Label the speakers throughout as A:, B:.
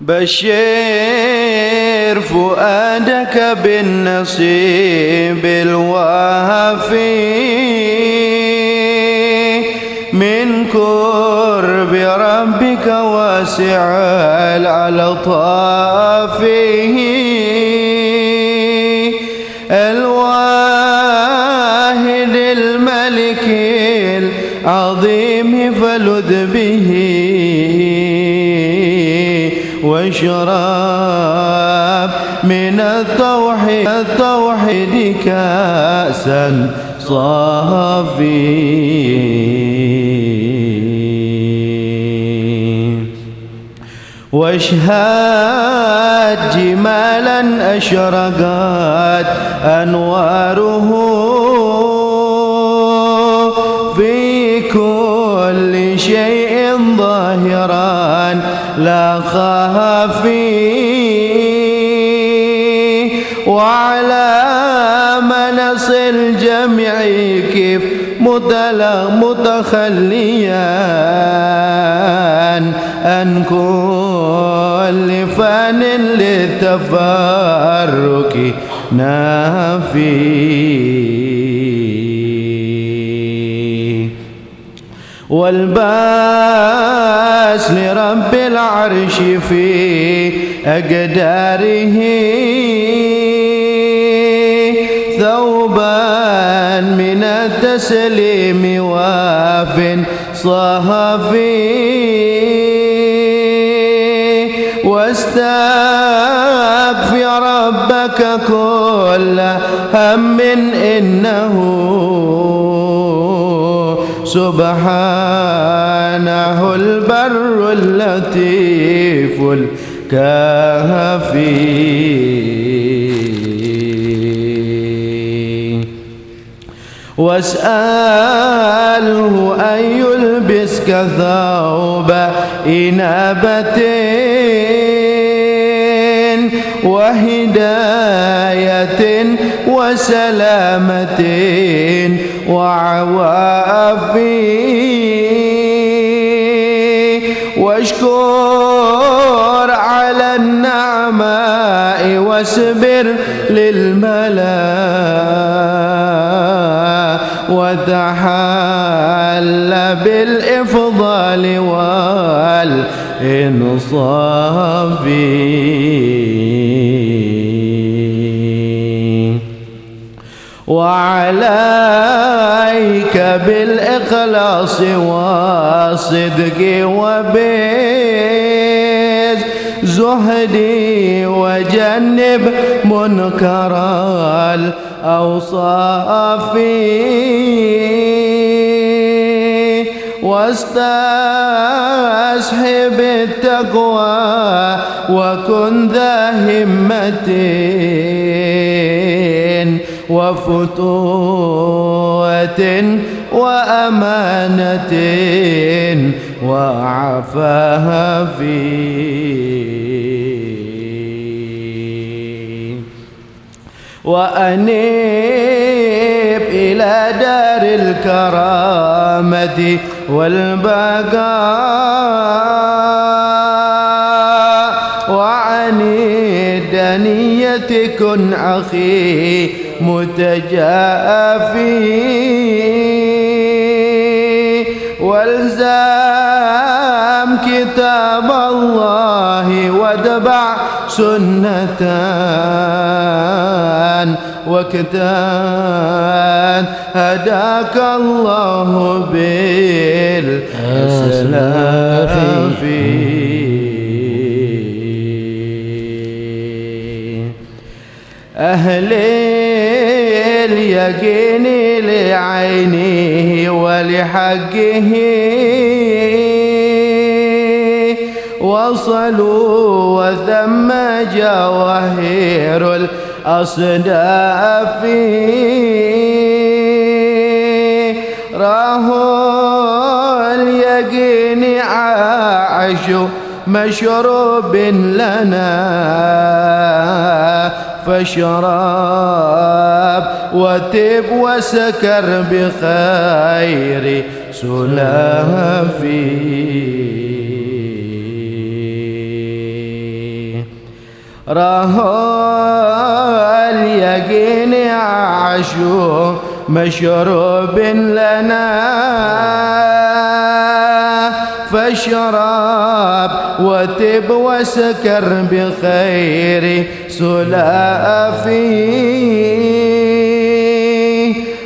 A: بشر فؤادك بالنصيب الوافي من كرب ربك واسع العلطاف الواحد الملك العظيم فلذ به واشرب من التوحيد التوحيد كأسا صافي واشهد جمالا أشرقت أنواره في كل شيء. لا خافي وعلى منص الجمع كيف متلا متخليا أن كل فن للتفرق نافي. والباس لرب العرش في أقداره. ثوبا من التسليم واف صهفي واستغفر ربك كل هم إنه. سبحانه البر اللطيف الكافي واسأله أن يلبسك ثوب إنابة وهداية وسلامة وعوافي واشكر على النعماء واصبر للملأ وتحل بالإفضال والإنصاف. وعليك بالإخلاص والصدق وبالزهد وجنب منكر الأوصاف. واستصحب التقوى وكن ذا همة وفتوة وأمانة وعفاها فيه وأنيب إلى دار الكرامة والبقاء وعن الدنية كن أخي متجافي والزام كتاب الله واتبع سنة وكتان هداك الله بالسلام اليقين لعينه ولحقه. وصلوا وثم جواهر الأصداف راهو اليقين عاش مشروب لنا. فاشرب وتب وسكر بخير سلافي راهو اليقين عاشو مشروب لنا. فاشرب وتب وسكر بخير سلافي.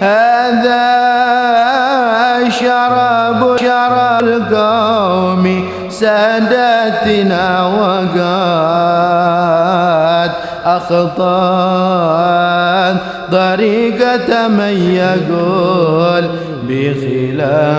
A: هذا شراب شراب القوم ساداتنا وقد أخطأت طريقة من يقول بخلافي